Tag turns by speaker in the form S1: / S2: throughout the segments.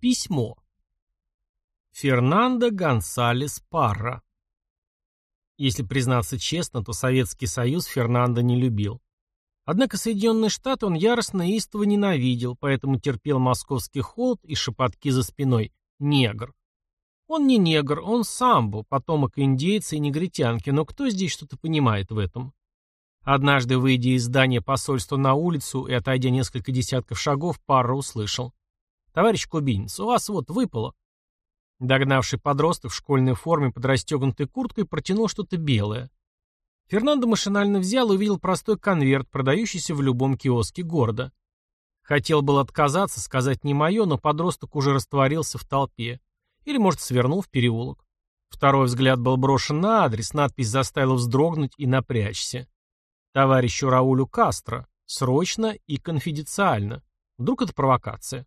S1: Письмо. Фернандо Гонсалес Парра. Если признаться честно, то Советский Союз Фернандо не любил. Однако Соединенные Штаты он яростно и истово ненавидел, поэтому терпел московский холод и шепотки за спиной «негр». Он не негр, он самбо, потомок индейца и негритянки, но кто здесь что-то понимает в этом? Однажды, выйдя из здания посольства на улицу и отойдя несколько десятков шагов, Парра услышал. «Товарищ кубинец, у вас вот выпало». Догнавший подросток в школьной форме под расстегнутой курткой протянул что-то белое. Фернандо машинально взял и увидел простой конверт, продающийся в любом киоске города. Хотел был отказаться, сказать не мое, но подросток уже растворился в толпе. Или, может, свернул в переулок. Второй взгляд был брошен на адрес, надпись заставила вздрогнуть и напрячься. Товарищу Раулю Кастро. Срочно и конфиденциально. Вдруг это провокация.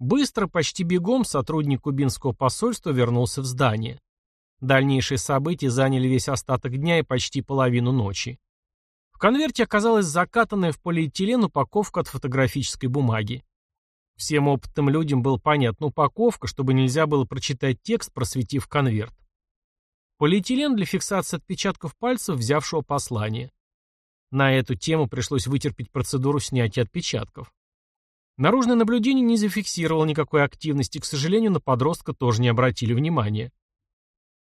S1: Быстро, почти бегом, сотрудник кубинского посольства вернулся в здание. Дальнейшие события заняли весь остаток дня и почти половину ночи. В конверте оказалась закатанная в полиэтилен упаковка от фотографической бумаги. Всем опытным людям было понятна упаковка, чтобы нельзя было прочитать текст, просветив конверт. Полиэтилен для фиксации отпечатков пальцев взявшего послание. На эту тему пришлось вытерпеть процедуру снятия отпечатков. Наружное наблюдение не зафиксировало никакой активности, к сожалению, на подростка тоже не обратили внимания.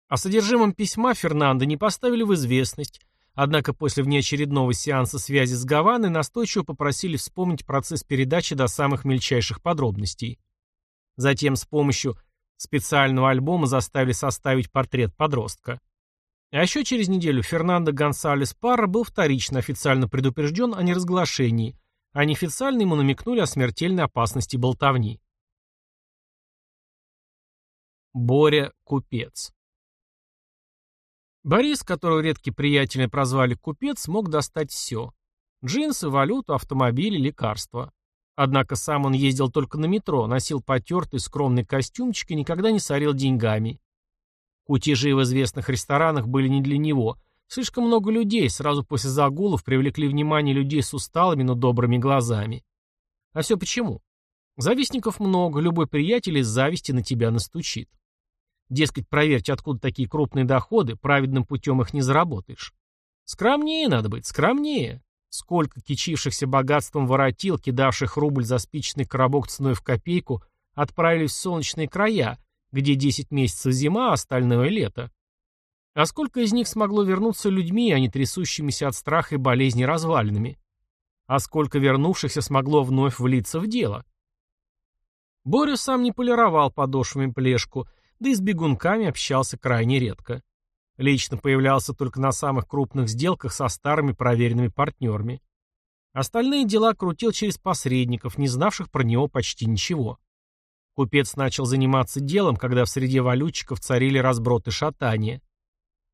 S1: О содержимом письма Фернандо не поставили в известность, однако после внеочередного сеанса связи с Гаваной настойчиво попросили вспомнить процесс передачи до самых мельчайших подробностей. Затем с помощью специального альбома заставили составить портрет подростка. А еще через неделю Фернандо Гонсалес Парра был вторично официально предупрежден о неразглашении, а неофициально ему намекнули о смертельной опасности болтовни. Боря Купец Борис, которого редкие приятели прозвали Купец, мог достать все. Джинсы, валюту, автомобили, лекарства. Однако сам он ездил только на метро, носил потертый скромный костюмчик и никогда не сорил деньгами. Кутежи в известных ресторанах были не для него – Слишком много людей сразу после загулов привлекли внимание людей с усталыми, но добрыми глазами. А все почему? Завистников много, любой приятель из зависти на тебя настучит. Дескать, проверьте, откуда такие крупные доходы, праведным путем их не заработаешь. Скромнее надо быть, скромнее. Сколько кичившихся богатством воротил, кидавших рубль за спичный коробок ценой в копейку, отправились в солнечные края, где 10 месяцев зима, а остальное лето. А сколько из них смогло вернуться людьми, а не трясущимися от страха и болезни развалинами? А сколько вернувшихся смогло вновь влиться в дело? Боря сам не полировал подошвами плешку, да и с бегунками общался крайне редко. Лично появлялся только на самых крупных сделках со старыми проверенными партнерами. Остальные дела крутил через посредников, не знавших про него почти ничего. Купец начал заниматься делом, когда в среде валютчиков царили разброты шатания.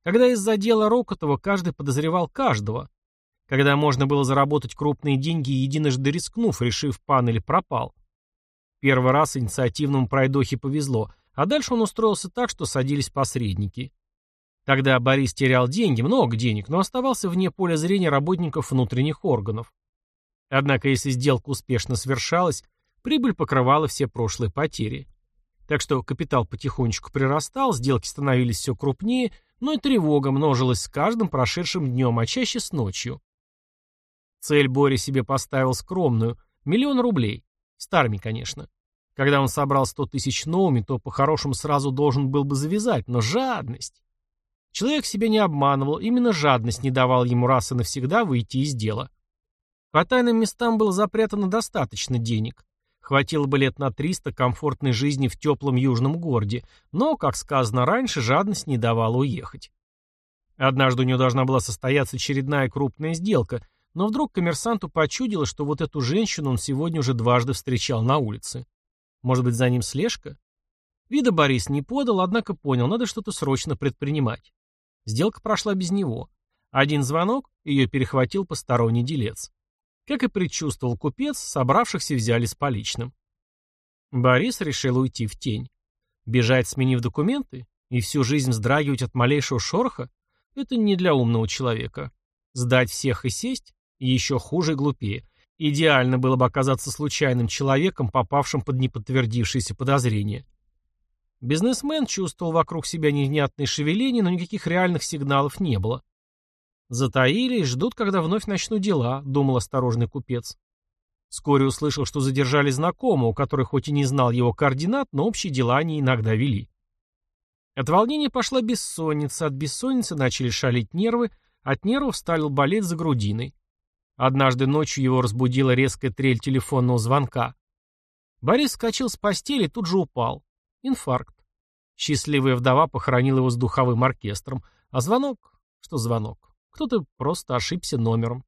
S1: Когда из-за дела Рокотова каждый подозревал каждого. Когда можно было заработать крупные деньги, единожды рискнув, решив пан или пропал. Первый раз инициативному пройдохе повезло, а дальше он устроился так, что садились посредники. Тогда Борис терял деньги, много денег, но оставался вне поля зрения работников внутренних органов. Однако, если сделка успешно совершалась, прибыль покрывала все прошлые потери. Так что капитал потихонечку прирастал, сделки становились все крупнее, но и тревога множилась с каждым прошедшим днем, а чаще с ночью. Цель Боря себе поставил скромную – миллион рублей. Старыми, конечно. Когда он собрал сто тысяч новыми, то по-хорошему сразу должен был бы завязать, но жадность. Человек себя не обманывал, именно жадность не давала ему раз и навсегда выйти из дела. По тайным местам было запрятано достаточно денег. Хватило бы лет на 300 комфортной жизни в теплом южном городе, но, как сказано раньше, жадность не давала уехать. Однажды у него должна была состояться очередная крупная сделка, но вдруг коммерсанту почудилось, что вот эту женщину он сегодня уже дважды встречал на улице. Может быть, за ним слежка? Вида Борис не подал, однако понял, надо что-то срочно предпринимать. Сделка прошла без него. Один звонок, ее перехватил посторонний делец. Как и предчувствовал купец, собравшихся взяли с поличным. Борис решил уйти в тень. Бежать, сменив документы? И всю жизнь вздрагивать от малейшего шороха? Это не для умного человека. Сдать всех и сесть? Еще хуже и глупее. Идеально было бы оказаться случайным человеком, попавшим под неподтвердившиеся подозрения. Бизнесмен чувствовал вокруг себя невнятные шевеления, но никаких реальных сигналов не было. Затаили и ждут, когда вновь начнут дела, думал осторожный купец. Вскоре услышал, что задержали знакомого, который хоть и не знал его координат, но общие дела они иногда вели. От волнения пошла бессонница, от бессонницы начали шалить нервы, от нервов стал болеть за грудиной. Однажды ночью его разбудила резкая трель телефонного звонка. Борис вскочил с постели тут же упал. Инфаркт. Счастливая вдова похоронила его с духовым оркестром. А звонок? Что звонок? Кто-то просто ошибся номером.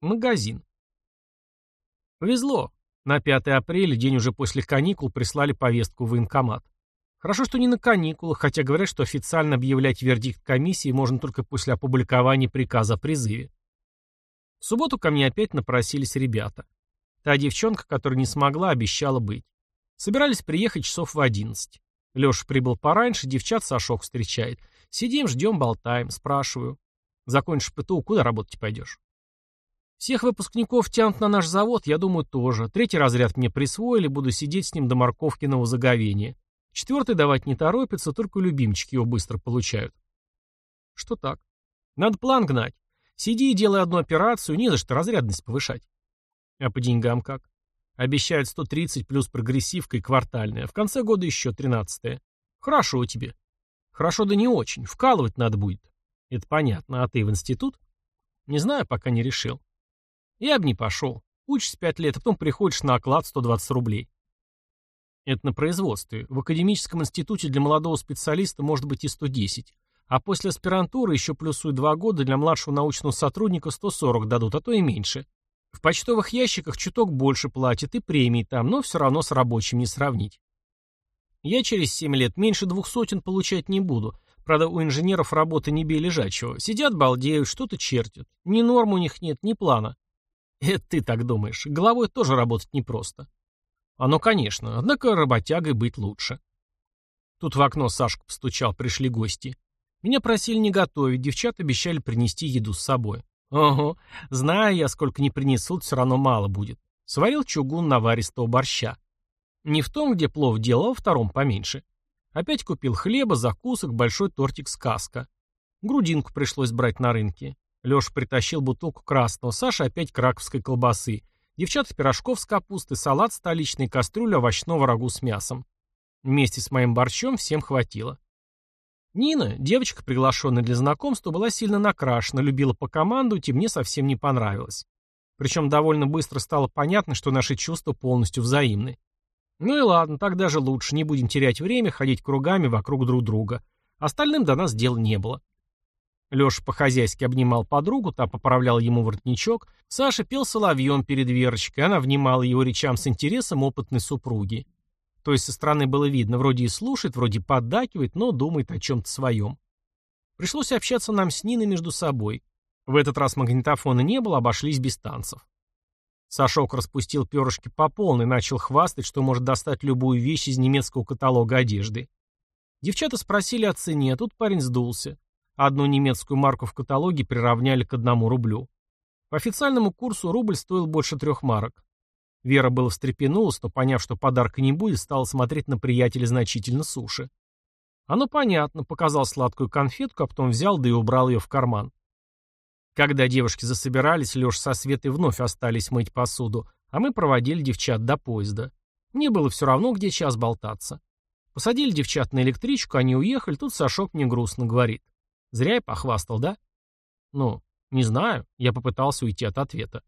S1: Магазин. Повезло. На 5 апреля, день уже после каникул, прислали повестку в военкомат. Хорошо, что не на каникулах, хотя говорят, что официально объявлять вердикт комиссии можно только после опубликования приказа о призыве. В субботу ко мне опять напросились ребята. Та девчонка, которая не смогла, обещала быть. Собирались приехать часов в одиннадцать. Леша прибыл пораньше, девчат Сашок встречает. Сидим, ждем, болтаем, спрашиваю. Закончишь ПТУ, куда работать пойдешь? Всех выпускников тянут на наш завод, я думаю, тоже. Третий разряд мне присвоили, буду сидеть с ним до морковкиного заговения. Четвертый давать не торопится, только любимчики его быстро получают. Что так? Надо план гнать. Сиди и делай одну операцию, не за что разрядность повышать. А по деньгам как? Обещают 130 плюс прогрессивка и квартальная. В конце года еще 13 Хорошо тебе. Хорошо да не очень. Вкалывать надо будет. Это понятно. А ты в институт? Не знаю, пока не решил. Я бы не пошел. Учишься пять лет, а потом приходишь на оклад 120 рублей. Это на производстве. В академическом институте для молодого специалиста может быть и 110. А после аспирантуры еще плюсуют два года для младшего научного сотрудника 140 дадут, а то и меньше. В почтовых ящиках чуток больше платят и премии там, но все равно с рабочим не сравнить. Я через 7 лет меньше двух сотен получать не буду. Правда, у инженеров работы не бей лежачего. Сидят, балдеют, что-то чертят. Ни норм у них нет, ни плана. Это ты так думаешь. Головой тоже работать непросто. Оно, конечно, однако работягой быть лучше. Тут в окно Сашка постучал, пришли гости. Меня просили не готовить, девчата обещали принести еду с собой. Ого, знаю я, сколько не принесут, все равно мало будет. Сварил чугун наваристого борща. Не в том, где плов делал, а втором поменьше. Опять купил хлеба, закусок, большой тортик сказка. Грудинку пришлось брать на рынке. Леша притащил бутылку красного, Саша опять краковской колбасы. Девчата пирожков с капустой, салат столичный, кастрюля овощного рагу с мясом. Вместе с моим борщом всем хватило. Нина, девочка, приглашенная для знакомства, была сильно накрашена, любила по команду, и мне совсем не понравилось. Причем довольно быстро стало понятно, что наши чувства полностью взаимны. Ну и ладно, так даже лучше, не будем терять время, ходить кругами вокруг друг друга. Остальным до нас дела не было. Леша по-хозяйски обнимал подругу, та поправлял ему воротничок. Саша пел соловьем перед Верочкой, она внимала его речам с интересом опытной супруги. То есть со стороны было видно, вроде и слушает, вроде поддакивает, но думает о чем-то своем. Пришлось общаться нам с Ниной между собой. В этот раз магнитофона не было, обошлись без танцев. Сашок распустил перышки по полной, начал хвастать, что может достать любую вещь из немецкого каталога одежды. Девчата спросили о цене, а тут парень сдулся. Одну немецкую марку в каталоге приравняли к одному рублю. По официальному курсу рубль стоил больше трех марок. Вера было встрепенулась, но, поняв, что подарка не будет, стала смотреть на приятеля значительно суше. Оно понятно, показал сладкую конфетку, а потом взял, да и убрал ее в карман. Когда девушки засобирались, Леша со Светой вновь остались мыть посуду, а мы проводили девчат до поезда. Мне было все равно, где час болтаться. Посадили девчат на электричку, они уехали, тут Сашок мне грустно говорит. Зря я похвастал, да? Ну, не знаю. Я попытался уйти от ответа.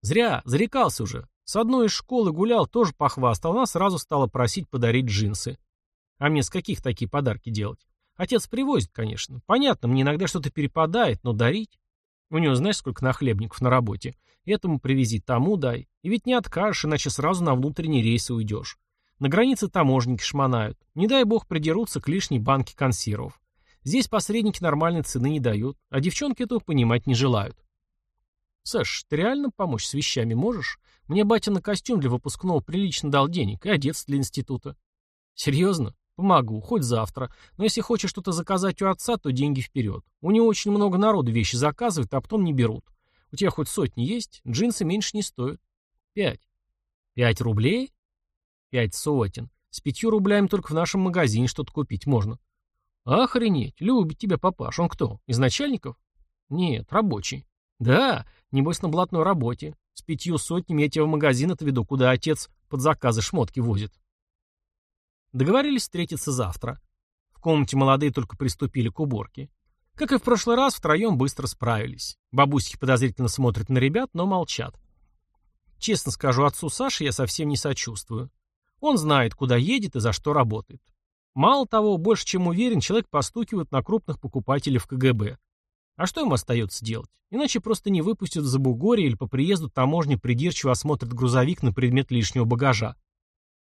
S1: Зря, зарекался уже. С одной из школы гулял, тоже похвастал, она сразу стала просить подарить джинсы. А мне с каких такие подарки делать? Отец привозит, конечно. Понятно, мне иногда что-то перепадает, но дарить? У него знаешь, сколько нахлебников на работе? Этому привези, тому дай. И ведь не откажешь, иначе сразу на внутренние рейсы уйдешь. На границе таможенники шмонают. Не дай бог придерутся к лишней банке консервов. Здесь посредники нормальной цены не дают, а девчонки этого понимать не желают. Саш, ты реально помочь с вещами можешь? Мне батя на костюм для выпускного прилично дал денег и одеться для института. Серьезно? Помогу, хоть завтра. Но если хочешь что-то заказать у отца, то деньги вперед. У него очень много народу вещи заказывают, а потом не берут. У тебя хоть сотни есть? Джинсы меньше не стоят. Пять. Пять рублей? Пять сотен. С пятью рублями только в нашем магазине что-то купить можно. Охренеть, любит тебя папаш. Он кто, из начальников? Нет, рабочий. Да, небось на блатной работе. С пятью сотнями я тебя в магазин отведу, куда отец под заказы шмотки возит. Договорились встретиться завтра. В комнате молодые только приступили к уборке. Как и в прошлый раз, втроем быстро справились. Бабусики подозрительно смотрят на ребят, но молчат. Честно скажу, отцу Саши я совсем не сочувствую. Он знает, куда едет и за что работает. Мало того, больше чем уверен, человек постукивает на крупных покупателей в КГБ. А что им остается делать? Иначе просто не выпустят в Забугорье или по приезду таможни придирчиво осмотрят грузовик на предмет лишнего багажа.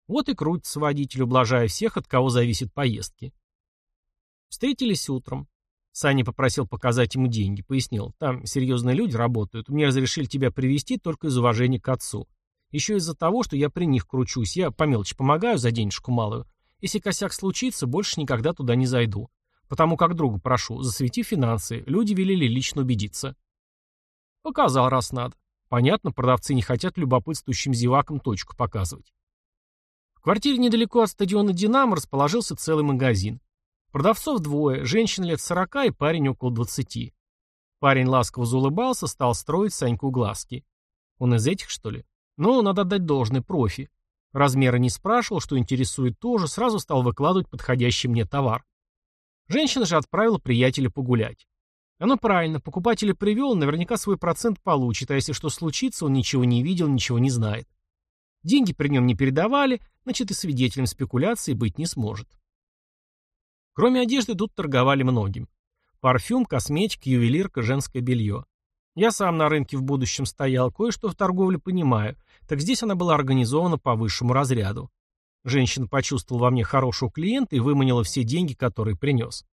S1: Вот и крутится водитель, ублажая всех, от кого зависит поездки. Встретились утром. Саня попросил показать ему деньги. Пояснил, там серьезные люди работают. Мне разрешили тебя привести только из уважения к отцу. Еще из-за того, что я при них кручусь. Я по мелочи помогаю за денежку малую. Если косяк случится, больше никогда туда не зайду. Потому как другу прошу, засвети финансы. Люди велели лично убедиться. Показал, раз надо. Понятно, продавцы не хотят любопытствующим зевакам точку показывать. В квартире недалеко от стадиона «Динамо» расположился целый магазин. Продавцов двое, женщина лет сорока и парень около двадцати. Парень ласково заулыбался, стал строить Саньку глазки. Он из этих, что ли? Ну, надо отдать должный профи. Размеры не спрашивал, что интересует тоже, сразу стал выкладывать подходящий мне товар. Женщина же отправила приятеля погулять. Оно правильно, покупателя привел, наверняка свой процент получит, а если что случится, он ничего не видел, ничего не знает. Деньги при нем не передавали, значит и свидетелем спекуляции быть не сможет. Кроме одежды тут торговали многим. Парфюм, косметика, ювелирка, женское белье. Я сам на рынке в будущем стоял, кое-что в торговле понимаю, так здесь она была организована по высшему разряду. Женщина почувствовала во мне хорошего клиента и выманила все деньги, которые принес.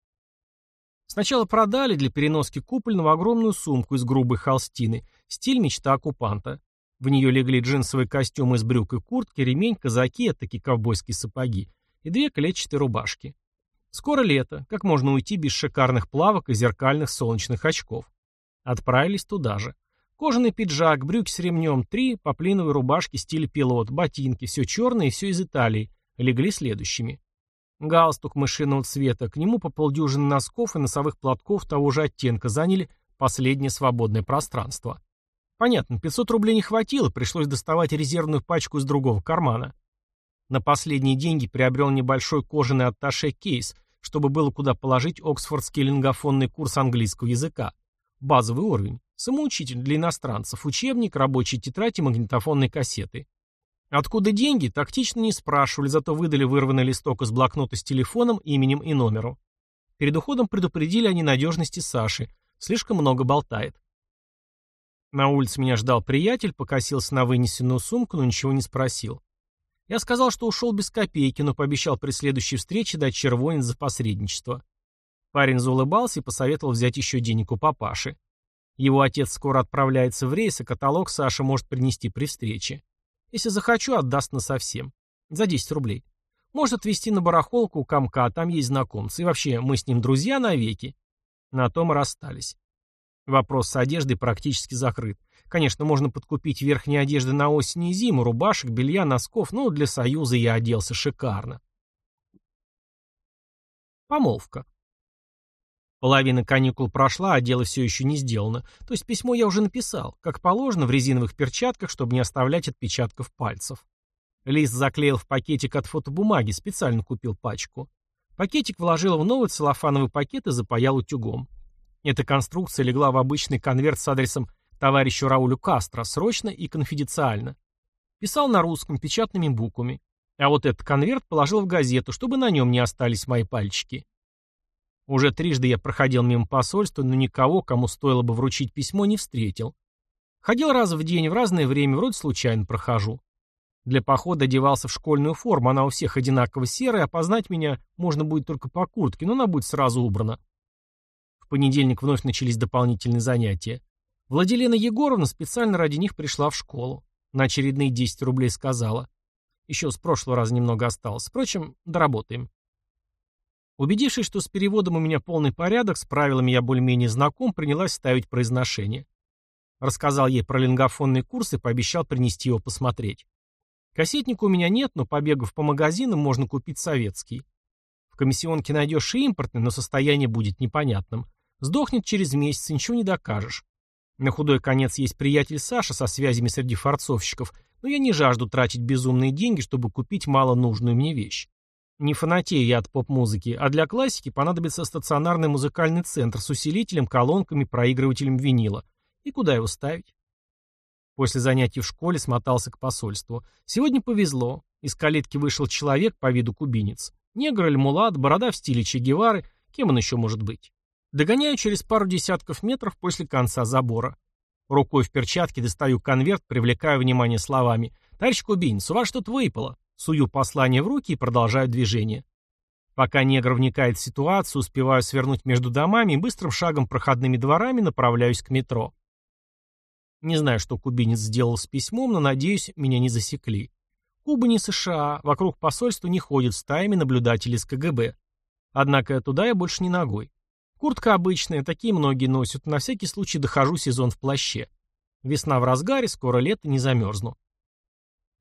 S1: Сначала продали для переноски купольного огромную сумку из грубой холстины, стиль мечта оккупанта. В нее легли джинсовый костюм из брюк и куртки, ремень, казаки, такие ковбойские сапоги и две клетчатые рубашки. Скоро лето, как можно уйти без шикарных плавок и зеркальных солнечных очков. Отправились туда же. Кожаный пиджак, брюки с ремнем, три поплиновые рубашки стиля пилот, ботинки, все черное и все из Италии, легли следующими. Галстук мышиного цвета, к нему по полдюжины носков и носовых платков того же оттенка заняли последнее свободное пространство. Понятно, 500 рублей не хватило, пришлось доставать резервную пачку из другого кармана. На последние деньги приобрел небольшой кожаный атташе-кейс, чтобы было куда положить оксфордский лингофонный курс английского языка. Базовый уровень. Самоучитель для иностранцев, учебник, рабочие тетрадь и магнитофонные кассеты. Откуда деньги, тактично не спрашивали, зато выдали вырванный листок из блокнота с телефоном, именем и номером. Перед уходом предупредили о ненадежности Саши. Слишком много болтает. На улице меня ждал приятель, покосился на вынесенную сумку, но ничего не спросил. Я сказал, что ушел без копейки, но пообещал при следующей встрече дать червонец за посредничество. Парень заулыбался и посоветовал взять еще денег у папаши. Его отец скоро отправляется в рейс, и каталог Саша может принести при встрече. Если захочу, отдаст насовсем. За 10 рублей. Может отвезти на барахолку у комка, там есть знакомцы. И вообще, мы с ним друзья навеки. На том и расстались. Вопрос с одеждой практически закрыт. Конечно, можно подкупить верхние одежды на осень и зиму, рубашек, белья, носков, но для Союза я оделся шикарно. Помолвка. Половина каникул прошла, а дело все еще не сделано. То есть письмо я уже написал, как положено, в резиновых перчатках, чтобы не оставлять отпечатков пальцев. Лист заклеил в пакетик от фотобумаги, специально купил пачку. Пакетик вложил в новый целлофановый пакет и запаял утюгом. Эта конструкция легла в обычный конверт с адресом товарищу Раулю Кастро, срочно и конфиденциально. Писал на русском, печатными буквами. А вот этот конверт положил в газету, чтобы на нем не остались мои пальчики. Уже трижды я проходил мимо посольства, но никого, кому стоило бы вручить письмо, не встретил. Ходил раз в день, в разное время, вроде случайно прохожу. Для похода одевался в школьную форму, она у всех одинаково серая, опознать меня можно будет только по куртке, но она будет сразу убрана. В понедельник вновь начались дополнительные занятия. Владилена Егоровна специально ради них пришла в школу. На очередные 10 рублей сказала. Еще с прошлого раза немного осталось. Впрочем, доработаем. Убедившись, что с переводом у меня полный порядок, с правилами я более-менее знаком, принялась ставить произношение. Рассказал ей про лингофонный курс и пообещал принести его посмотреть. Кассетника у меня нет, но побегав по магазинам, можно купить советский. В комиссионке найдешь и импортный, но состояние будет непонятным. Сдохнет через месяц, ничего не докажешь. На худой конец есть приятель Саша со связями среди форцовщиков, но я не жажду тратить безумные деньги, чтобы купить мало нужную мне вещь. Не фанатею я от поп-музыки, а для классики понадобится стационарный музыкальный центр с усилителем, колонками, проигрывателем винила. И куда его ставить? После занятий в школе смотался к посольству. Сегодня повезло. Из калитки вышел человек по виду кубинец. Негр или мулат, борода в стиле Че Гевары. Кем он еще может быть? Догоняю через пару десятков метров после конца забора. Рукой в перчатке достаю конверт, привлекаю внимание словами. «Товарищ кубинец, у вас что-то выпало». Сую послание в руки и продолжаю движение. Пока негр вникает в ситуацию, успеваю свернуть между домами и быстрым шагом проходными дворами направляюсь к метро. Не знаю, что кубинец сделал с письмом, но, надеюсь, меня не засекли. Куба не США, вокруг посольства не ходят стаями наблюдатели с КГБ. Однако туда я больше не ногой. Куртка обычная, такие многие носят, на всякий случай дохожу сезон в плаще. Весна в разгаре, скоро лето, не замерзну.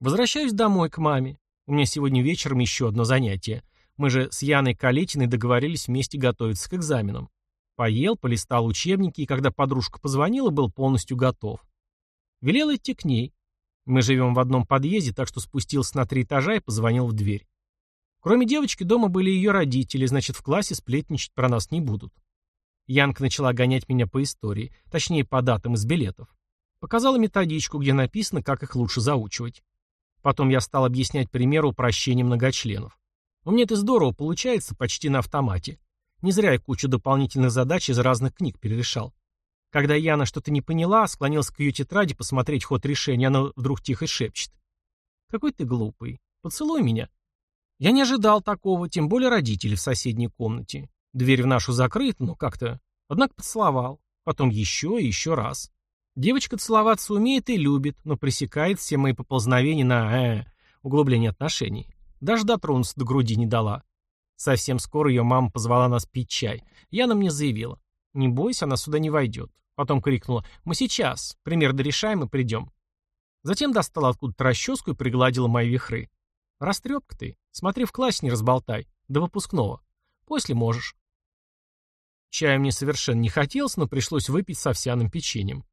S1: Возвращаюсь домой к маме. У меня сегодня вечером еще одно занятие. Мы же с Яной Калетиной договорились вместе готовиться к экзаменам. Поел, полистал учебники, и когда подружка позвонила, был полностью готов. Велел идти к ней. Мы живем в одном подъезде, так что спустился на три этажа и позвонил в дверь. Кроме девочки, дома были ее родители, значит, в классе сплетничать про нас не будут. Янка начала гонять меня по истории, точнее, по датам из билетов. Показала методичку, где написано, как их лучше заучивать. Потом я стал объяснять примеры упрощения многочленов. У меня это здорово получается, почти на автомате. Не зря я кучу дополнительных задач из разных книг перерешал. Когда Яна что-то не поняла, склонился к ее тетради посмотреть ход решения, она вдруг тихо шепчет. «Какой ты глупый. Поцелуй меня». Я не ожидал такого, тем более родители в соседней комнате. Дверь в нашу закрыта, но как-то... Однако поцеловал. Потом еще и еще раз. Девочка целоваться умеет и любит, но пресекает все мои поползновения на э, углубление отношений. Даже дотронуться до груди не дала. Совсем скоро ее мама позвала нас пить чай. Яна мне заявила. Не бойся, она сюда не войдет. Потом крикнула. Мы сейчас. Пример дорешаем и придем. Затем достала откуда-то расческу и пригладила мои вихры. Растрепка ты. Смотри в классе не разболтай. До выпускного. После можешь. Чаю мне совершенно не хотелось, но пришлось выпить с овсяным печеньем.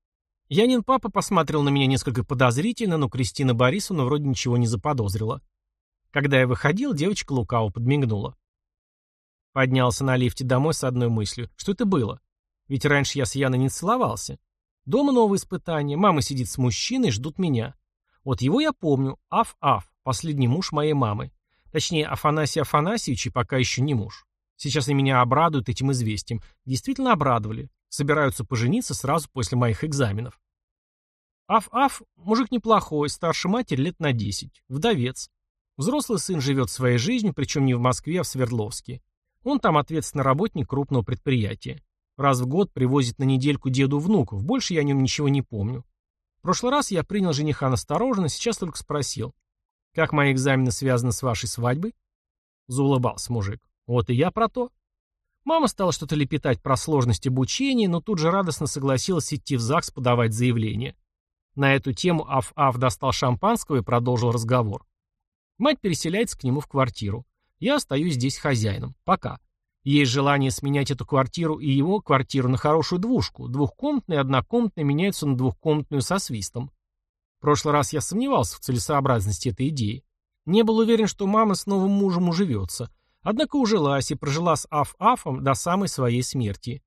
S1: Янин папа посмотрел на меня несколько подозрительно, но Кристина Борисовна вроде ничего не заподозрила. Когда я выходил, девочка лукаво подмигнула. Поднялся на лифте домой с одной мыслью. Что это было? Ведь раньше я с Яной не целовался. Дома новые испытания. Мама сидит с мужчиной, ждут меня. Вот его я помню. Аф-Аф, последний муж моей мамы. Точнее, Афанасий Афанасьевич и пока еще не муж. Сейчас они меня обрадуют этим известием. Действительно обрадовали. Собираются пожениться сразу после моих экзаменов. Аф-Аф – мужик неплохой, старше матери лет на 10. Вдовец. Взрослый сын живет своей жизнью, причем не в Москве, а в Свердловске. Он там ответственный работник крупного предприятия. Раз в год привозит на недельку деду внуков, больше я о нем ничего не помню. В прошлый раз я принял жениха настороженно, сейчас только спросил. «Как мои экзамены связаны с вашей свадьбой?» Заулыбался мужик. «Вот и я про то». Мама стала что-то лепетать про сложность обучения, но тут же радостно согласилась идти в ЗАГС подавать заявление. На эту тему Аф-Аф достал шампанского и продолжил разговор. Мать переселяется к нему в квартиру. Я остаюсь здесь хозяином. Пока. Есть желание сменять эту квартиру и его квартиру на хорошую двушку. Двухкомнатная и однокомнатная меняются на двухкомнатную со свистом. В прошлый раз я сомневался в целесообразности этой идеи. Не был уверен, что мама с новым мужем уживется. Однако ужилась и прожила с Аф-Афом до самой своей смерти.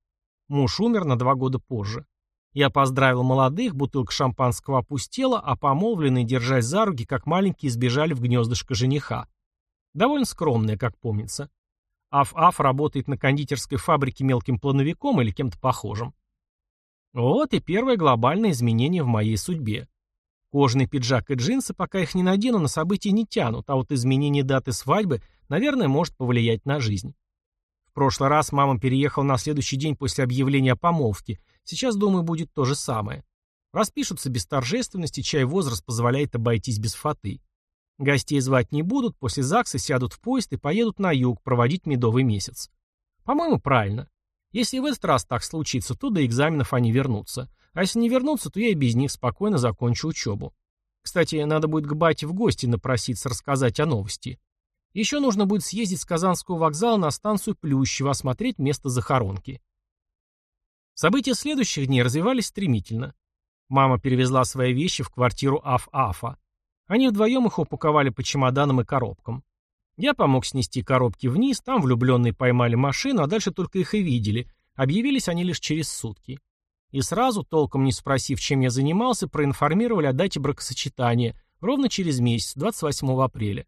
S1: Муж умер на два года позже. Я поздравил молодых, бутылка шампанского опустела, а помолвленные, держась за руки, как маленькие, сбежали в гнездышко жениха. Довольно скромная, как помнится. Аф-Аф работает на кондитерской фабрике мелким плановиком или кем-то похожим. Вот и первое глобальное изменение в моей судьбе. Кожаный пиджак и джинсы, пока их не надену, на события не тянут, а вот изменение даты свадьбы, наверное, может повлиять на жизнь. В прошлый раз мама переехала на следующий день после объявления о помолвке. Сейчас, думаю, будет то же самое. Распишутся без торжественности, чай возраст позволяет обойтись без фаты. Гостей звать не будут, после ЗАГСа сядут в поезд и поедут на юг проводить медовый месяц. По-моему, правильно. Если в этот раз так случится, то до экзаменов они вернутся. А если не вернутся, то я и без них спокойно закончу учебу. Кстати, надо будет к бате в гости напроситься рассказать о новости. Еще нужно будет съездить с Казанского вокзала на станцию Плющево, осмотреть место захоронки. События следующих дней развивались стремительно. Мама перевезла свои вещи в квартиру Аф-Афа. Они вдвоем их упаковали по чемоданам и коробкам. Я помог снести коробки вниз, там влюбленные поймали машину, а дальше только их и видели. Объявились они лишь через сутки. И сразу, толком не спросив, чем я занимался, проинформировали о дате бракосочетания ровно через месяц, 28 апреля.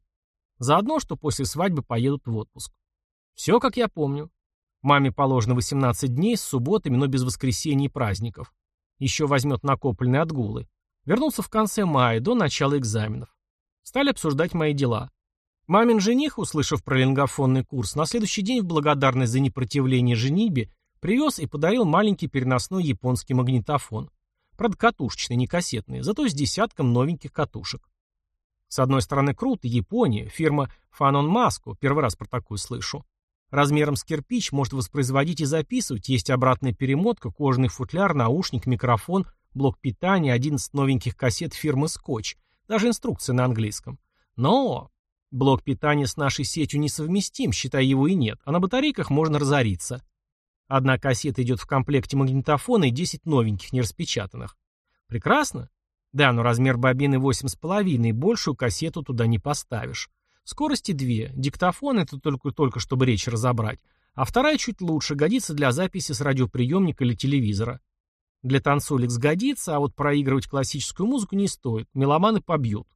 S1: Заодно, что после свадьбы поедут в отпуск. Все, как я помню. Маме положено 18 дней с субботами, но без воскресений и праздников. Еще возьмет накопленные отгулы. Вернулся в конце мая, до начала экзаменов. Стали обсуждать мои дела. Мамин жених, услышав про лингофонный курс, на следующий день в благодарность за непротивление женитьбе привез и подарил маленький переносной японский магнитофон. Правда, катушечный, не кассетный, зато с десятком новеньких катушек. С одной стороны, круто, Япония, фирма Fanon Masco, первый раз про такую слышу. Размером с кирпич может воспроизводить и записывать, есть обратная перемотка, кожаный футляр, наушник, микрофон, блок питания, 11 новеньких кассет фирмы Scotch, даже инструкция на английском. Но блок питания с нашей сетью несовместим, считай его и нет, а на батарейках можно разориться. Одна кассета идет в комплекте магнитофона и 10 новеньких, нераспечатанных. Прекрасно? Да, но размер бобины 8,5, и большую кассету туда не поставишь. Скорости две. Диктофон это только, только чтобы речь разобрать. А вторая чуть лучше, годится для записи с радиоприемника или телевизора. Для танцулик сгодится, а вот проигрывать классическую музыку не стоит. Меломаны побьют.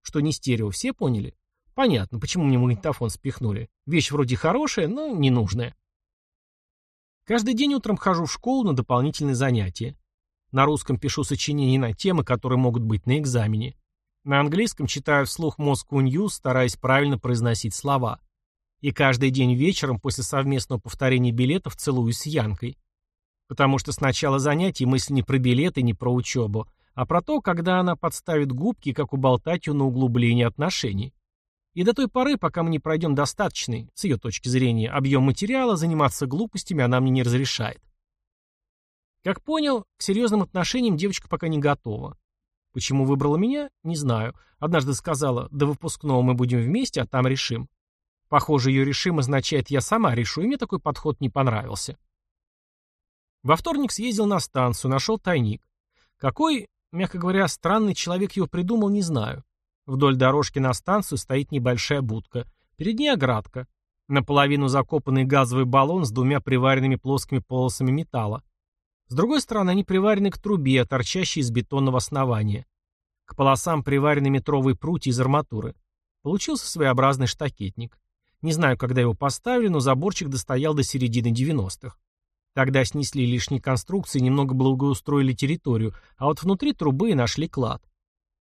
S1: Что не стерео, все поняли? Понятно, почему мне магнитофон спихнули. Вещь вроде хорошая, но ненужная. Каждый день утром хожу в школу на дополнительные занятия. На русском пишу сочинения на темы, которые могут быть на экзамене. На английском читаю вслух Moscow News, стараясь правильно произносить слова. И каждый день вечером после совместного повторения билетов целуюсь с Янкой. Потому что с начала занятий мысль не про билеты, не про учебу, а про то, когда она подставит губки, как уболтать ее на углубление отношений. И до той поры, пока мы не пройдем достаточный, с ее точки зрения, объем материала, заниматься глупостями она мне не разрешает. Как понял, к серьезным отношениям девочка пока не готова. Почему выбрала меня, не знаю. Однажды сказала, до выпускного мы будем вместе, а там решим. Похоже, ее решим означает «я сама решу», и мне такой подход не понравился. Во вторник съездил на станцию, нашел тайник. Какой, мягко говоря, странный человек его придумал, не знаю. Вдоль дорожки на станцию стоит небольшая будка. Перед ней оградка. Наполовину закопанный газовый баллон с двумя приваренными плоскими полосами металла. С другой стороны, они приварены к трубе, торчащей из бетонного основания. К полосам приварены метровые прутья из арматуры. Получился своеобразный штакетник. Не знаю, когда его поставили, но заборчик достоял до середины 90-х. Тогда снесли лишние конструкции немного благоустроили территорию, а вот внутри трубы и нашли клад.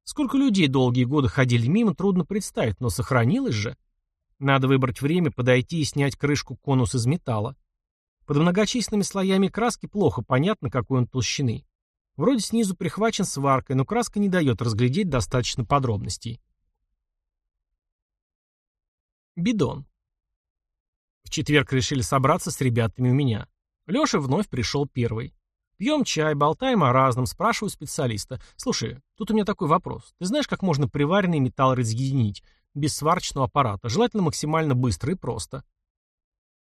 S1: Сколько людей долгие годы ходили мимо, трудно представить, но сохранилось же. Надо выбрать время, подойти и снять крышку конус из металла. Под многочисленными слоями краски плохо понятно, какой он толщины. Вроде снизу прихвачен сваркой, но краска не дает разглядеть достаточно подробностей. Бидон. В четверг решили собраться с ребятами у меня. Леша вновь пришел первый. Пьем чай, болтаем о разном, спрашиваю специалиста. Слушай, тут у меня такой вопрос. Ты знаешь, как можно приваренный металл разъединить без сварочного аппарата? Желательно максимально быстро и просто.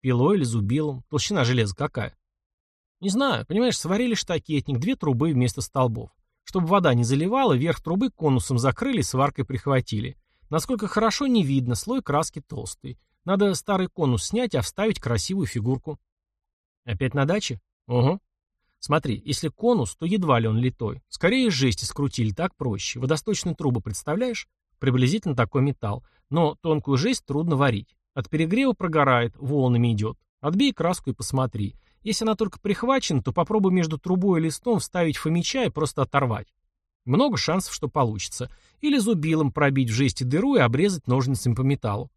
S1: Пилой или зубилом? Толщина железа какая? Не знаю. Понимаешь, сварили штакетник, две трубы вместо столбов. Чтобы вода не заливала, верх трубы конусом закрыли, сваркой прихватили. Насколько хорошо, не видно, слой краски толстый. Надо старый конус снять, а вставить красивую фигурку. Опять на даче? Угу. Смотри, если конус, то едва ли он литой. Скорее жести скрутили, так проще. Водосточную трубу представляешь? Приблизительно такой металл. Но тонкую жесть трудно варить. От перегрева прогорает, волнами идет. Отбей краску и посмотри. Если она только прихвачена, то попробуй между трубой и листом вставить фомича и просто оторвать. Много шансов, что получится. Или зубилом пробить в жести дыру и обрезать ножницами по металлу.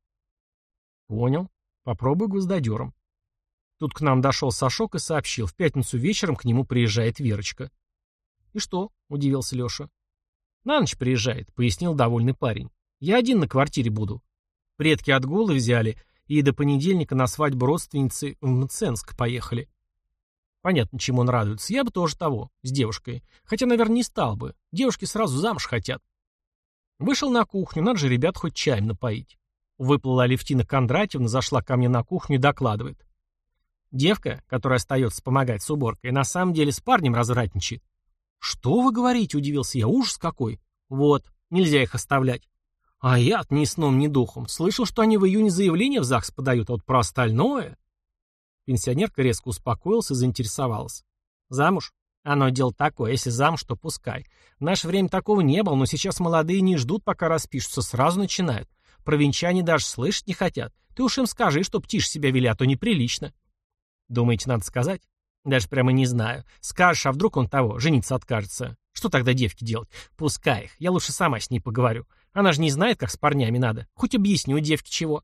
S1: Понял. Попробуй гвоздодером. Тут к нам дошел Сашок и сообщил, в пятницу вечером к нему приезжает Верочка. «И что?» — удивился Леша. «На ночь приезжает», — пояснил довольный парень. Я один на квартире буду. Предки отгулы взяли, и до понедельника на свадьбу родственницы в Мценск поехали. Понятно, чему он радуется. Я бы тоже того, с девушкой. Хотя, наверное, не стал бы. Девушки сразу замуж хотят. Вышел на кухню, надо же ребят хоть чаем напоить. Выплыла Алевтина Кондратьевна, зашла ко мне на кухню и докладывает. Девка, которая остается помогать с уборкой, на самом деле с парнем развратничает. «Что вы говорите?» – удивился я. «Ужас какой!» «Вот, нельзя их оставлять». «А я ни сном, ни духом. Слышал, что они в июне заявление в ЗАГС подают, а вот про остальное...» Пенсионерка резко успокоилась и заинтересовалась. «Замуж? Оно дело такое, если замуж, то пускай. В наше время такого не было, но сейчас молодые не ждут, пока распишутся, сразу начинают. Провинчане даже слышать не хотят. Ты уж им скажи, чтоб тише себя вели, а то неприлично. Думаете, надо сказать? Даже прямо не знаю. Скажешь, а вдруг он того, жениться откажется. Что тогда девки делать? Пускай их. Я лучше сама с ней поговорю. Она же не знает, как с парнями надо. Хоть объясню девке чего.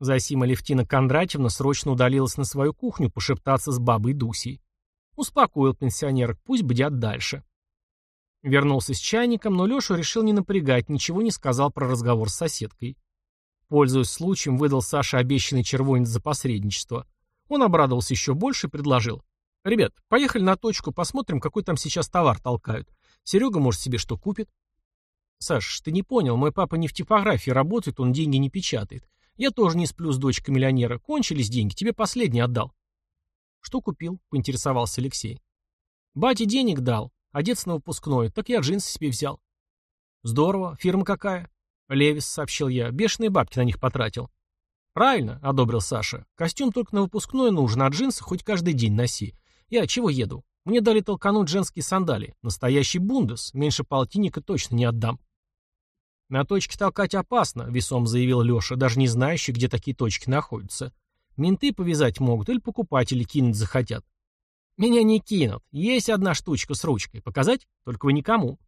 S1: Засима Левтина Кондратьевна срочно удалилась на свою кухню пошептаться с бабой Дусей. Успокоил пенсионерок, пусть бдят дальше. Вернулся с чайником, но Лешу решил не напрягать, ничего не сказал про разговор с соседкой. Пользуясь случаем, выдал Саше обещанный червонец за посредничество. Он обрадовался еще больше и предложил. «Ребят, поехали на точку, посмотрим, какой там сейчас товар толкают. Серега, может, себе что купит?» «Саш, ты не понял, мой папа не в типографии работает, он деньги не печатает. Я тоже не сплю с дочкой миллионера. Кончились деньги, тебе последний отдал. Что купил? Поинтересовался Алексей. Батя денег дал, одеться на выпускной, так я джинсы себе взял. Здорово, фирма какая? Левис, сообщил я, бешеные бабки на них потратил. Правильно, одобрил Саша. Костюм только на выпускной нужен, а джинсы хоть каждый день носи. Я чего еду? Мне дали толкануть женские сандали. Настоящий бундес. Меньше полтинника точно не отдам. «На точке толкать опасно», — весом заявил Леша, даже не знающий, где такие точки находятся. «Менты повязать могут или покупатели кинуть захотят». «Меня не кинут. Есть одна штучка с ручкой. Показать? Только вы никому».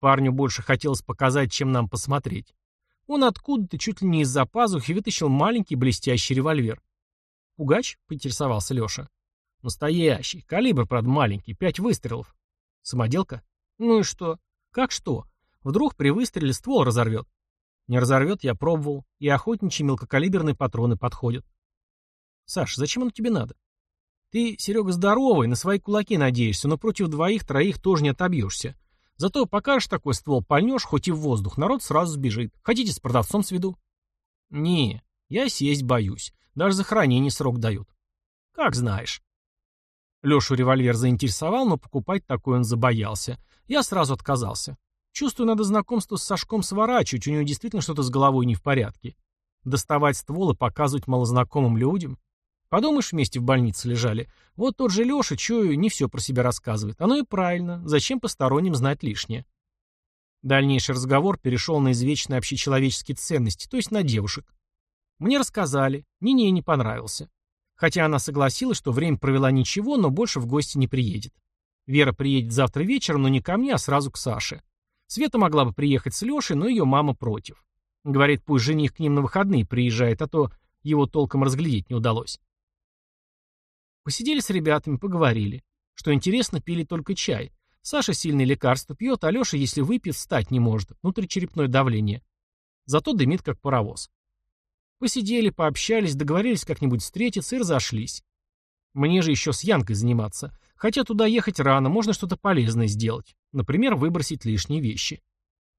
S1: Парню больше хотелось показать, чем нам посмотреть. Он откуда-то чуть ли не из-за пазухи вытащил маленький блестящий револьвер. «Пугач?» — поинтересовался Леша. «Настоящий. Калибр, правда, маленький. Пять выстрелов». «Самоделка?» «Ну и что?» «Как что? Вдруг при выстреле ствол разорвет. Не разорвет, я пробовал, и охотничьи мелкокалиберные патроны подходят. Саш, зачем оно тебе надо? Ты, Серега, здоровый, на свои кулаки надеешься, но против двоих-троих тоже не отобьешься. Зато покажешь такой ствол, пальнешь, хоть и в воздух, народ сразу сбежит. Хотите, с продавцом сведу? Не, я сесть боюсь. Даже за хранение срок дают. Как знаешь. Лешу револьвер заинтересовал, но покупать такой он забоялся. Я сразу отказался. Чувствую, надо знакомство с Сашком сворачивать, у него действительно что-то с головой не в порядке. Доставать ствол и показывать малознакомым людям. Подумаешь, вместе в больнице лежали. Вот тот же Леша, чую, не все про себя рассказывает. Оно и правильно. Зачем посторонним знать лишнее? Дальнейший разговор перешел на извечные общечеловеческие ценности, то есть на девушек. Мне рассказали. Нине не понравился. Хотя она согласилась, что время провела ничего, но больше в гости не приедет. Вера приедет завтра вечером, но не ко мне, а сразу к Саше. Света могла бы приехать с Лешей, но ее мама против. Говорит, пусть жених к ним на выходные приезжает, а то его толком разглядеть не удалось. Посидели с ребятами, поговорили. Что интересно, пили только чай. Саша сильное лекарство пьет, а Леша, если выпьет, встать не может. Внутричерепное давление. Зато дымит, как паровоз. Посидели, пообщались, договорились как-нибудь встретиться и разошлись. Мне же еще с Янкой заниматься. Хотя туда ехать рано, можно что-то полезное сделать. Например, выбросить лишние вещи.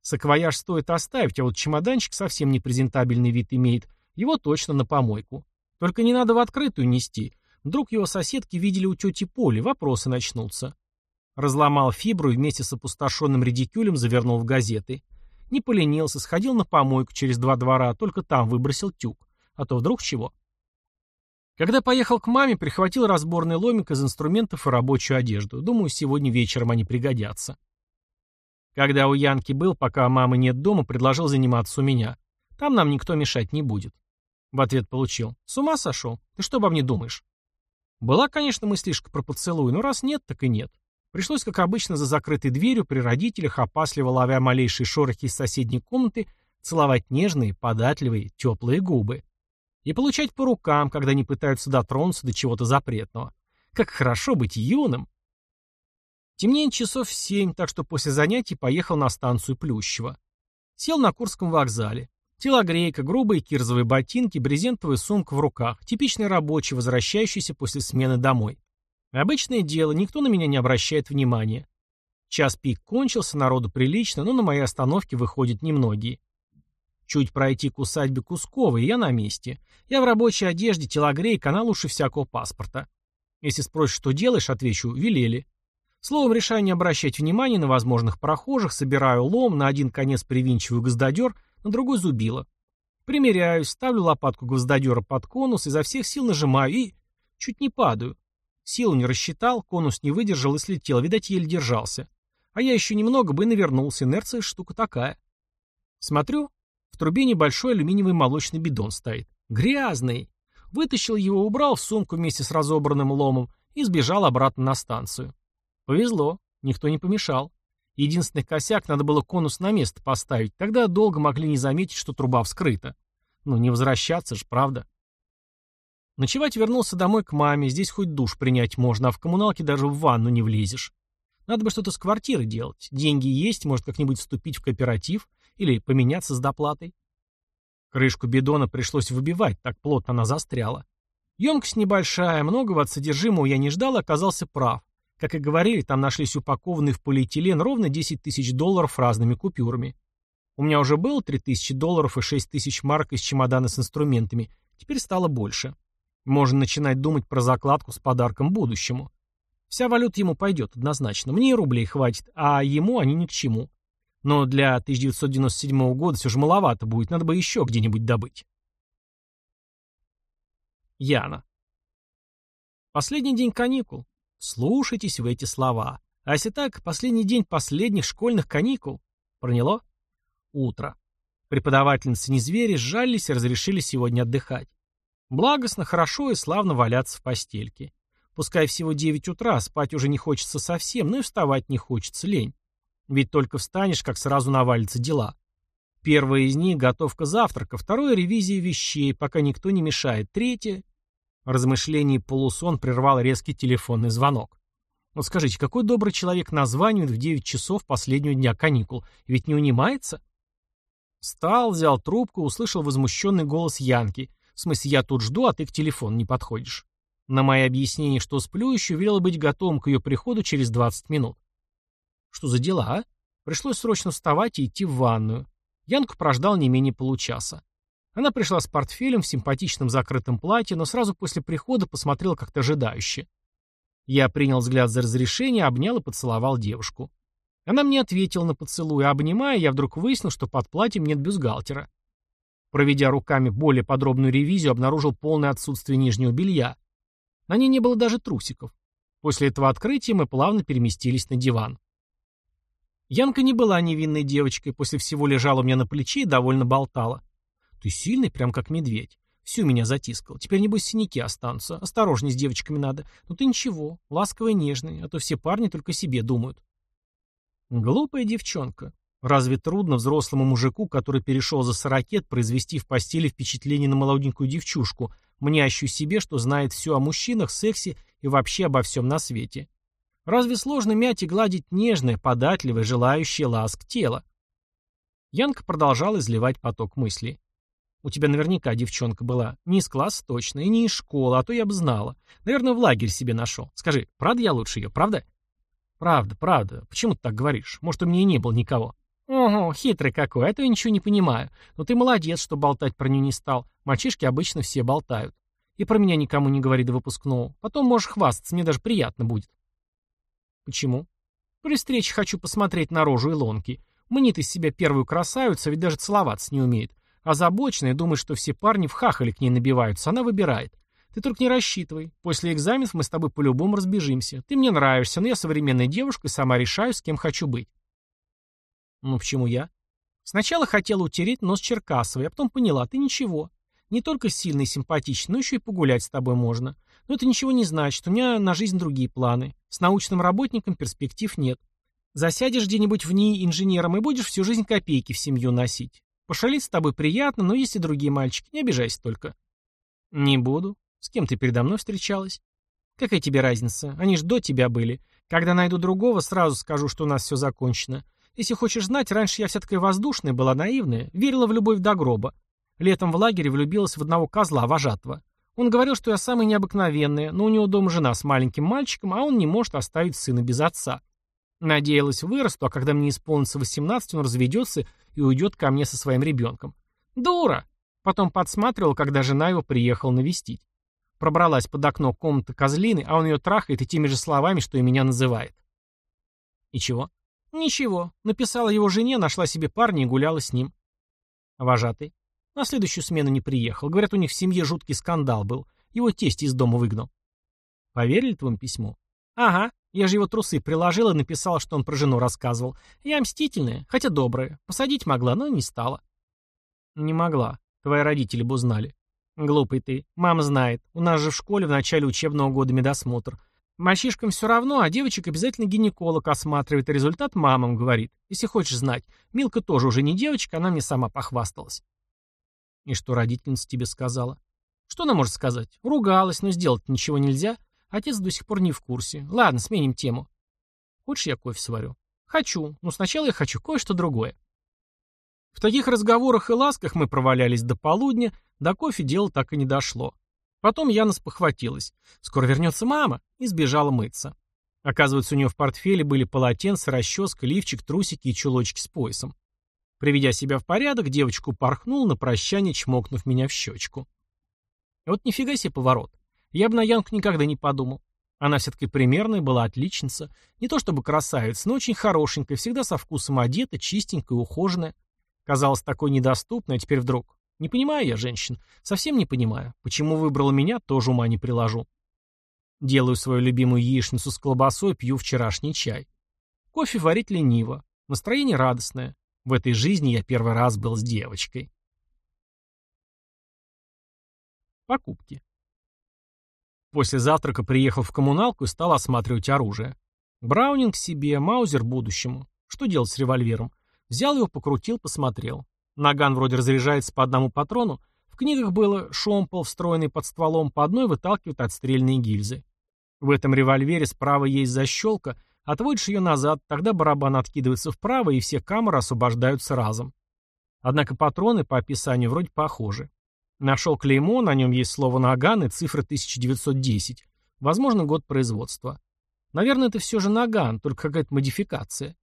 S1: Саквояж стоит оставить, а вот чемоданчик совсем непрезентабельный вид имеет. Его точно на помойку. Только не надо в открытую нести. Вдруг его соседки видели у тети Поли, вопросы начнутся. Разломал фибру и вместе с опустошенным редикюлем завернул в газеты. Не поленился, сходил на помойку через два двора, только там выбросил тюк. А то вдруг чего? Когда поехал к маме, прихватил разборный ломик из инструментов и рабочую одежду. Думаю, сегодня вечером они пригодятся. Когда у Янки был, пока мамы нет дома, предложил заниматься у меня. Там нам никто мешать не будет. В ответ получил. С ума сошел? Ты что обо мне думаешь? Была, конечно, мыслишка про поцелуй, но раз нет, так и нет. Пришлось, как обычно, за закрытой дверью при родителях, опасливо ловя малейшие шорохи из соседней комнаты, целовать нежные, податливые, теплые губы. И получать по рукам, когда они пытаются дотронуться до чего-то запретного. Как хорошо быть юным. Темнеет часов в семь, так что после занятий поехал на станцию Плющева. Сел на Курском вокзале. Телогрейка, грубые кирзовые ботинки, брезентовая сумка в руках. Типичный рабочий, возвращающийся после смены домой. Обычное дело, никто на меня не обращает внимания. Час пик кончился, народу прилично, но на моей остановке выходят немногие. Чуть пройти к усадьбе Кусковой, я на месте. Я в рабочей одежде, телогрейка, она лучше всякого паспорта. Если спросишь, что делаешь, отвечу, велели. Словом, решаю не обращать внимания на возможных прохожих, собираю лом, на один конец привинчиваю гвоздодер, на другой зубило. Примеряюсь, ставлю лопатку гвоздодера под конус, изо всех сил нажимаю и... чуть не падаю. Силу не рассчитал, конус не выдержал и слетел, видать, еле держался. А я еще немного бы навернулся, инерция штука такая. Смотрю, трубе небольшой алюминиевый молочный бидон стоит. Грязный. Вытащил его, убрал в сумку вместе с разобранным ломом и сбежал обратно на станцию. Повезло, никто не помешал. Единственный косяк, надо было конус на место поставить, тогда долго могли не заметить, что труба вскрыта. Ну, не возвращаться же, правда? Ночевать вернулся домой к маме, здесь хоть душ принять можно, а в коммуналке даже в ванну не влезешь. Надо бы что-то с квартиры делать. Деньги есть, может как-нибудь вступить в кооператив или поменяться с доплатой. Крышку бидона пришлось выбивать, так плотно она застряла. Емкость небольшая, многого от содержимого я не ждал оказался прав. Как и говорили, там нашлись упакованные в полиэтилен ровно 10 тысяч долларов разными купюрами. У меня уже было 3 тысячи долларов и 6 тысяч марок из чемодана с инструментами. Теперь стало больше. Можно начинать думать про закладку с подарком будущему. Вся валюта ему пойдет однозначно. Мне и рублей хватит, а ему они ни к чему. Но для 1997 года все же маловато будет, надо бы еще где-нибудь добыть. Яна. Последний день каникул. Слушайтесь в эти слова. А если так, последний день последних школьных каникул. Проняло? Утро. Преподавательницы не звери сжались и разрешили сегодня отдыхать. Благостно, хорошо и славно валяться в постельке. Пускай всего 9 утра, спать уже не хочется совсем, но и вставать не хочется, лень. Ведь только встанешь, как сразу навалятся дела. Первое из них — готовка завтрака, второе — ревизия вещей, пока никто не мешает, третье Размышление полусон прервал резкий телефонный звонок. Вот скажите, какой добрый человек названивает в 9 часов последнего дня каникул? Ведь не унимается? Встал, взял трубку, услышал возмущенный голос Янки. В смысле, я тут жду, а ты к телефону не подходишь. На мои объяснения, что сплю, еще велел быть готовым к ее приходу через 20 минут. Что за дела, а? Пришлось срочно вставать и идти в ванную. Янку прождал не менее получаса. Она пришла с портфелем в симпатичном закрытом платье, но сразу после прихода посмотрела как-то ожидающе. Я принял взгляд за разрешение, обнял и поцеловал девушку. Она мне ответила на поцелуй, а обнимая, я вдруг выяснил, что под платьем нет бюстгальтера. Проведя руками более подробную ревизию, обнаружил полное отсутствие нижнего белья. На ней не было даже трусиков. После этого открытия мы плавно переместились на диван. Янка не была невинной девочкой, после всего лежала у меня на плече и довольно болтала. Ты сильный, прям как медведь. Всю меня затискал. Теперь, небось, синяки останутся. Осторожней с девочками надо. Но ты ничего, ласковый, нежный, а то все парни только себе думают. Глупая девчонка. Разве трудно взрослому мужику, который перешел за сорокет, произвести в постели впечатление на молоденькую девчушку, мнящую себе, что знает все о мужчинах, сексе и вообще обо всем на свете? Разве сложно мять и гладить нежное, податливое, желающее ласк тело? Янка продолжал изливать поток мыслей. У тебя наверняка девчонка была. Не из класса точно, и не из школы, а то я бы знала. Наверное, в лагерь себе нашел. Скажи, правда я лучше ее, правда? Правда, правда. Почему ты так говоришь? Может, у меня и не было никого. Ого, хитрый какой, а то я ничего не понимаю. Но ты молодец, что болтать про нее не стал. Мальчишки обычно все болтают. И про меня никому не говори до выпускного. Потом можешь хвастаться, мне даже приятно будет. Почему? При встрече хочу посмотреть на рожу Илонки. Мнит из себя первую красавицу, ведь даже целоваться не умеет. Озабоченная, думает, что все парни в хахали к ней набиваются, она выбирает. Ты только не рассчитывай. После экзаменов мы с тобой по-любому разбежимся. Ты мне нравишься, но я современная девушка и сама решаю, с кем хочу быть. Ну почему я? Сначала хотела утереть нос Черкасовой, а потом поняла, ты ничего. Не только сильный и симпатичный, но еще и погулять с тобой можно. Но это ничего не значит, у меня на жизнь другие планы. С научным работником перспектив нет. Засядешь где-нибудь в ней инженером и будешь всю жизнь копейки в семью носить. Пошалить с тобой приятно, но есть и другие мальчики, не обижайся только. Не буду. С кем ты передо мной встречалась? Какая тебе разница? Они ж до тебя были. Когда найду другого, сразу скажу, что у нас все закончено. Если хочешь знать, раньше я вся такая воздушная была, наивная, верила в любовь до гроба. Летом в лагере влюбилась в одного козла, вожатого. Он говорил, что я самая необыкновенная, но у него дома жена с маленьким мальчиком, а он не может оставить сына без отца. Надеялась, вырасту, а когда мне исполнится 18, он разведется и уйдет ко мне со своим ребенком. Дура! Потом подсматривал, когда жена его приехала навестить. Пробралась под окно комнаты козлины, а он ее трахает и теми же словами, что и меня называет. И чего? Ничего. Написала его жене, нашла себе парня и гуляла с ним. Вожатый. На следующую смену не приехал. Говорят, у них в семье жуткий скандал был. Его тесть из дома выгнал. Поверили твоему письму? Ага. Я же его трусы приложила и написала, что он про жену рассказывал. Я мстительная, хотя добрая. Посадить могла, но не стала. Не могла. Твои родители бы узнали. Глупый ты. Мама знает. У нас же в школе в начале учебного года медосмотр. Мальчишкам все равно, а девочек обязательно гинеколог осматривает, и результат мамам говорит. Если хочешь знать, Милка тоже уже не девочка, она мне сама похвасталась. И что родительница тебе сказала? Что она может сказать? Ругалась, но сделать ничего нельзя. Отец до сих пор не в курсе. Ладно, сменим тему. Хочешь, я кофе сварю? Хочу, но сначала я хочу кое-что другое. В таких разговорах и ласках мы провалялись до полудня, до кофе дело так и не дошло. Потом Яна спохватилась. Скоро вернется мама, и сбежала мыться. Оказывается, у нее в портфеле были полотенце, расческа, лифчик, трусики и чулочки с поясом. Приведя себя в порядок, девочку порхнул на прощание, чмокнув меня в щечку. Вот нифига себе поворот. Я бы на Янку никогда не подумал. Она все-таки примерная, была отличница. Не то чтобы красавица, но очень хорошенькая, всегда со вкусом одета, чистенькая, ухоженная. Казалось такой недоступной, а теперь вдруг. Не понимаю я женщин. Совсем не понимаю. Почему выбрала меня, тоже ума не приложу. Делаю свою любимую яичницу с колбасой, пью вчерашний чай. Кофе варить лениво. Настроение радостное. В этой жизни я первый раз был с девочкой. Покупки. После завтрака приехал в коммуналку и стал осматривать оружие. Браунинг себе, Маузер будущему. Что делать с револьвером? Взял его, покрутил, посмотрел. Наган вроде разряжается по одному патрону. В книгах было шомпол, встроенный под стволом, по одной выталкивает отстрельные гильзы. В этом револьвере справа есть защелка, отводишь ее назад, тогда барабан откидывается вправо, и все камеры освобождаются разом. Однако патроны по описанию вроде похожи. Нашел клеймо, на нем есть слово «наган» и цифра 1910. Возможно, год производства. Наверное, это все же наган, только какая-то модификация.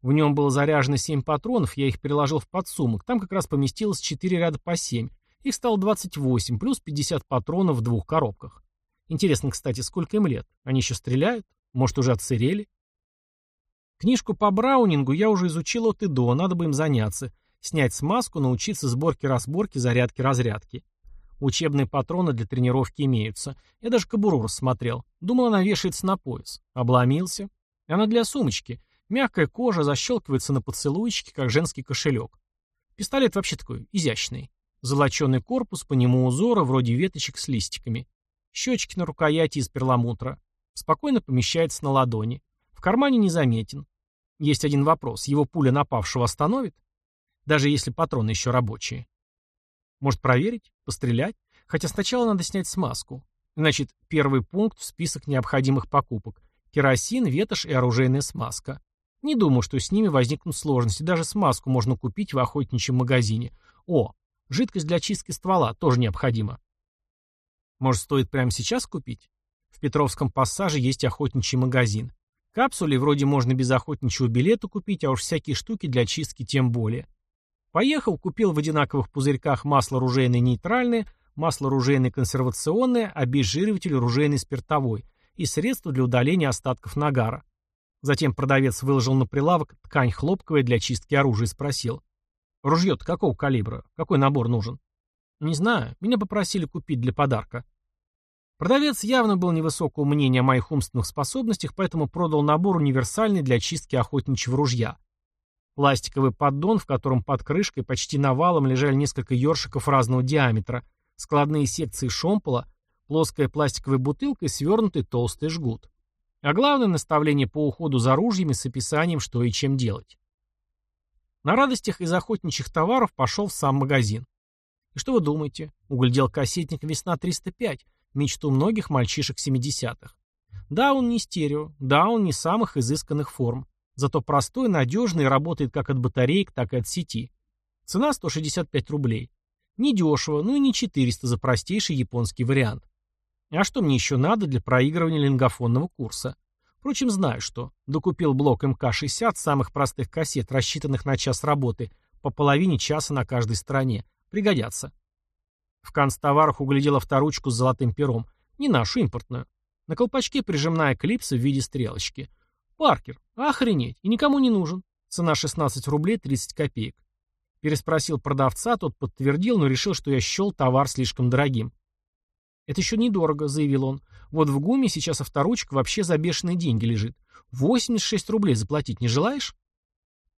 S1: В нем было заряжено 7 патронов, я их переложил в подсумок. Там как раз поместилось 4 ряда по 7. Их стало 28, плюс 50 патронов в двух коробках. Интересно, кстати, сколько им лет? Они еще стреляют? Может, уже отсырели? Книжку по браунингу я уже изучил от и до, надо бы им заняться. Снять смазку, научиться сборке-разборке, зарядке-разрядке. Учебные патроны для тренировки имеются. Я даже кобуру рассмотрел. Думал, она вешается на пояс. Обломился. Она для сумочки. Мягкая кожа защелкивается на поцелуйчике, как женский кошелек. Пистолет вообще такой изящный. Золоченый корпус, по нему узора, вроде веточек с листиками. Щечки на рукояти из перламутра. Спокойно помещается на ладони. В кармане незаметен. Есть один вопрос. Его пуля напавшего остановит? Даже если патроны еще рабочие. Может проверить? Пострелять? Хотя сначала надо снять смазку. Значит, первый пункт в список необходимых покупок. Керосин, ветошь и оружейная смазка. Не думаю, что с ними возникнут сложности. Даже смазку можно купить в охотничьем магазине. О, жидкость для чистки ствола тоже необходима. Может, стоит прямо сейчас купить? В Петровском пассаже есть охотничий магазин. Капсули вроде можно без охотничьего билета купить, а уж всякие штуки для чистки тем более. Поехал, купил в одинаковых пузырьках масло ружейное нейтральное, масло ружейное консервационное, обезжириватель ружейный спиртовой и средства для удаления остатков нагара. Затем продавец выложил на прилавок ткань хлопковая для чистки оружия и спросил. «Ружье-то какого калибра? Какой набор нужен?» «Не знаю. Меня попросили купить для подарка». Продавец явно был невысокого мнения о моих умственных способностях, поэтому продал набор универсальный для чистки охотничьего ружья. Пластиковый поддон, в котором под крышкой почти навалом лежали несколько ёршиков разного диаметра, складные секции шомпола, плоская пластиковая бутылка и свернутый толстый жгут. А главное наставление по уходу за ружьями с описанием, что и чем делать. На радостях из охотничьих товаров пошел в сам магазин. И что вы думаете? Углядел кассетник «Весна 305», мечту многих мальчишек 70-х. Да, он не стерео, да, он не самых изысканных форм. Зато простой, надежный, и работает как от батареек, так и от сети. Цена 165 рублей. Недешево, ну и не 400 за простейший японский вариант. А что мне еще надо для проигрывания лингофонного курса? Впрочем, знаю что. Докупил блок МК-60 самых простых кассет, рассчитанных на час работы, по половине часа на каждой стороне. Пригодятся. В канцтоварах углядел авторучку с золотым пером. Не нашу, импортную. На колпачке прижимная клипса в виде стрелочки. Паркер. Охренеть. И никому не нужен. Цена 16 рублей 30 копеек. Переспросил продавца, тот подтвердил, но решил, что я счел товар слишком дорогим. «Это еще недорого», — заявил он. «Вот в ГУМе сейчас авторучка вообще за бешеные деньги лежит. 86 рублей заплатить не желаешь?»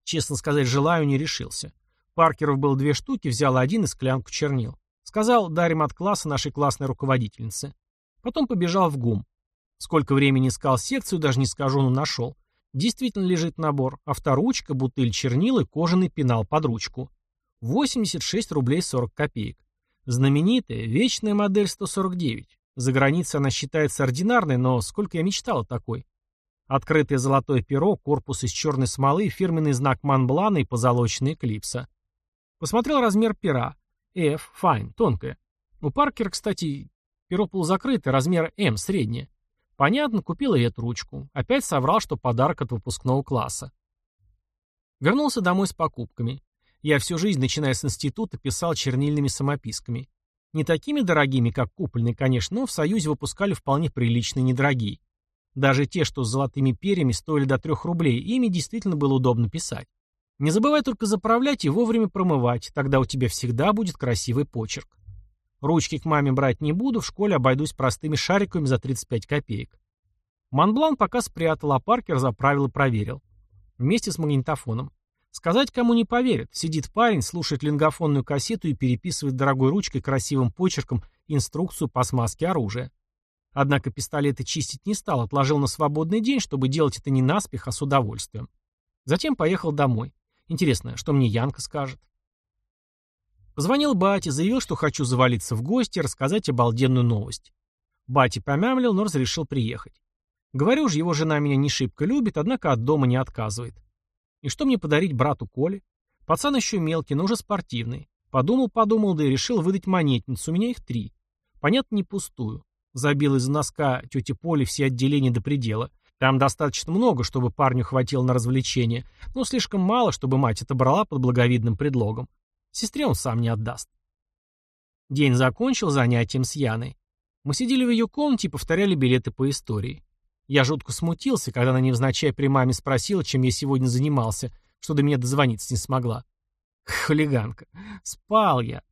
S1: Честно сказать, желаю, не решился. Паркеров было две штуки, взял один и склянку чернил. Сказал, дарим от класса нашей классной руководительнице. Потом побежал в ГУМ. Сколько времени искал секцию, даже не скажу, но нашел. Действительно лежит набор. Авторучка, бутыль чернил и кожаный пенал под ручку. 86 рублей 40 копеек. Знаменитая, вечная модель 149. За границей она считается ординарной, но сколько я мечтал о такой. Открытое золотое перо, корпус из черной смолы, фирменный знак Манблана и позолоченная клипса. Посмотрел размер пера. F, fine, тонкое. У Паркера, кстати, перо полузакрытое, размер M, среднее. Понятно, купил и эту ручку. Опять соврал, что подарок от выпускного класса. Вернулся домой с покупками. Я всю жизнь, начиная с института, писал чернильными самописками. Не такими дорогими, как купольные, конечно, но в Союзе выпускали вполне приличные недорогие. Даже те, что с золотыми перьями, стоили до трех рублей, ими действительно было удобно писать. Не забывай только заправлять и вовремя промывать, тогда у тебя всегда будет красивый почерк. Ручки к маме брать не буду, в школе обойдусь простыми шариками за 35 копеек. Монблан пока спрятал, а Паркер заправил и проверил. Вместе с магнитофоном. Сказать кому не поверят. Сидит парень, слушает лингофонную кассету и переписывает дорогой ручкой красивым почерком инструкцию по смазке оружия. Однако пистолеты чистить не стал, отложил на свободный день, чтобы делать это не наспех, а с удовольствием. Затем поехал домой. Интересно, что мне Янка скажет? Позвонил бате, заявил, что хочу завалиться в гости и рассказать обалденную новость. Бати помямлил, но разрешил приехать. Говорю же, его жена меня не шибко любит, однако от дома не отказывает. И что мне подарить брату Коле? Пацан еще мелкий, но уже спортивный. Подумал-подумал, да и решил выдать монетницу. У меня их три. Понятно, не пустую. Забил из носка тети Поли все отделения до предела. Там достаточно много, чтобы парню хватило на развлечение, но слишком мало, чтобы мать это брала под благовидным предлогом. Сестре он сам не отдаст. День закончил занятием с Яной. Мы сидели в ее комнате и повторяли билеты по истории. Я жутко смутился, когда она невзначай при маме спросила, чем я сегодня занимался, что до меня дозвониться не смогла. Хулиганка. Спал я.